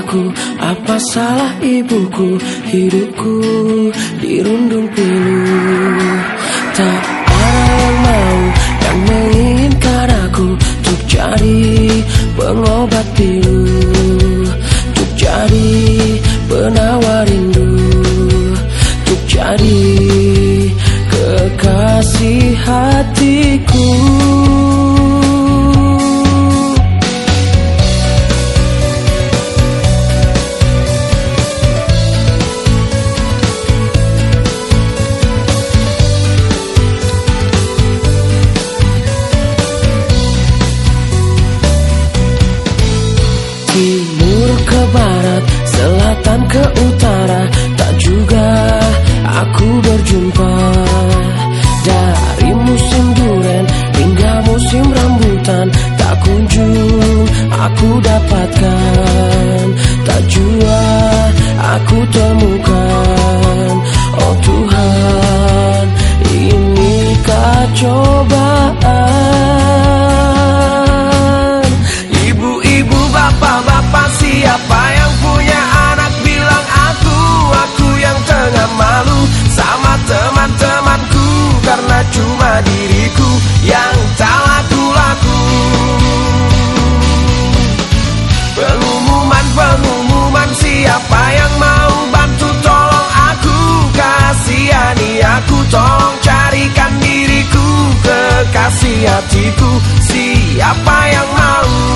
aku Apa salah ibuku? Hidupku dirundung pilu. Tak ada yang mau Yang menginginkan aku Untuk jadi pengobat pilu. Untuk jadi penawar rindu barat, selatan ke utara. Tak juga aku berjumpa Dari musim duren hingga musim rambutan. Tak kunjung aku dapatkan Tak jua aku temukan. Oh Tuhan, inikah cobaan hatiku Siapa yang mau?